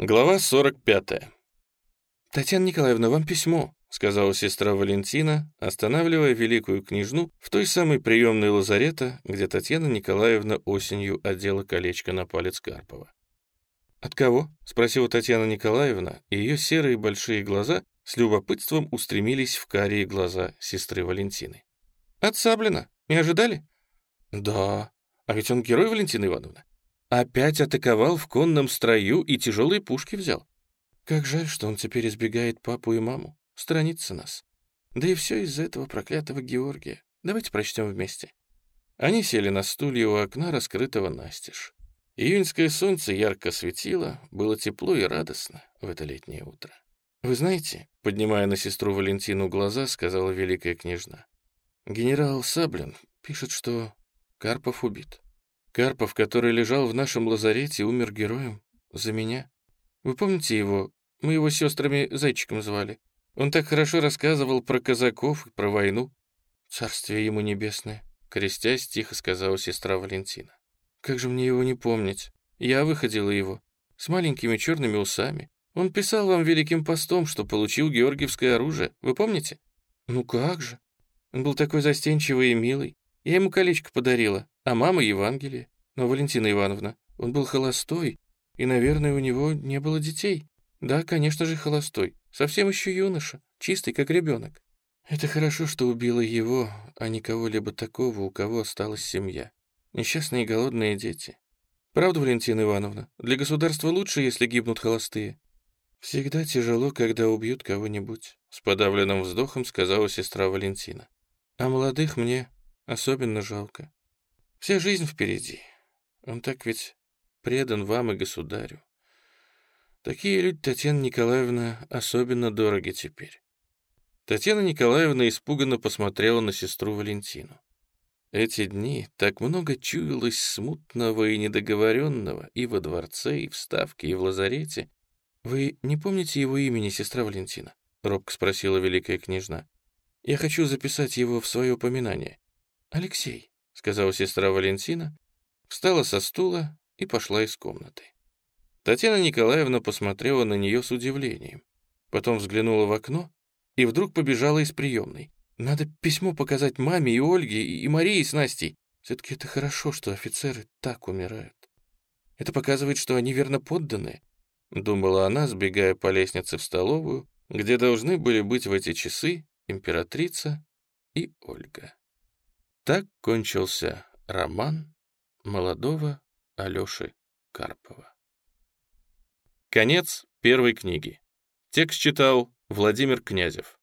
Глава 45. «Татьяна Николаевна, вам письмо», — сказала сестра Валентина, останавливая великую княжну в той самой приемной лазарета, где Татьяна Николаевна осенью одела колечко на палец Карпова. «От кого?» — спросила Татьяна Николаевна, и ее серые большие глаза с любопытством устремились в карие глаза сестры Валентины. «От Саблина. Не ожидали?» «Да. А ведь он герой, Валентина Ивановна. Опять атаковал в конном строю и тяжелые пушки взял. Как жаль, что он теперь избегает папу и маму, сторонится нас. Да и все из-за этого проклятого Георгия. Давайте прочтем вместе. Они сели на стулья у окна, раскрытого настежь. Июньское солнце ярко светило, было тепло и радостно в это летнее утро. «Вы знаете», — поднимая на сестру Валентину глаза, сказала великая княжна, «генерал Саблин пишет, что Карпов убит. Карпов, который лежал в нашем лазарете, умер героем. За меня. Вы помните его? Мы его сестрами Зайчиком звали. Он так хорошо рассказывал про казаков и про войну. Царствие ему небесное. Крестясь, тихо сказала сестра Валентина. Как же мне его не помнить? Я выходила его. С маленькими черными усами. Он писал вам великим постом, что получил георгиевское оружие. Вы помните? Ну как же? Он был такой застенчивый и милый. Я ему колечко подарила а мама Евангелие. Но, Валентина Ивановна, он был холостой, и, наверное, у него не было детей. Да, конечно же, холостой. Совсем еще юноша, чистый, как ребенок. Это хорошо, что убило его, а не кого-либо такого, у кого осталась семья. Несчастные голодные дети. Правда, Валентина Ивановна, для государства лучше, если гибнут холостые. Всегда тяжело, когда убьют кого-нибудь, с подавленным вздохом сказала сестра Валентина. А молодых мне особенно жалко. Вся жизнь впереди. Он так ведь предан вам и государю. Такие люди, Татьяна Николаевна, особенно дороги теперь. Татьяна Николаевна испуганно посмотрела на сестру Валентину. Эти дни так много чуялось смутного и недоговоренного и во дворце, и в Ставке, и в лазарете. «Вы не помните его имени, сестра Валентина?» — робко спросила великая княжна. «Я хочу записать его в свое упоминание. Алексей» сказала сестра Валентина, встала со стула и пошла из комнаты. Татьяна Николаевна посмотрела на нее с удивлением, потом взглянула в окно и вдруг побежала из приемной. Надо письмо показать маме и Ольге, и Марии с Настей. Все-таки это хорошо, что офицеры так умирают. Это показывает, что они верно подданные, думала она, сбегая по лестнице в столовую, где должны были быть в эти часы императрица и Ольга. Так кончился роман молодого Алёши Карпова. Конец первой книги. Текст читал Владимир Князев.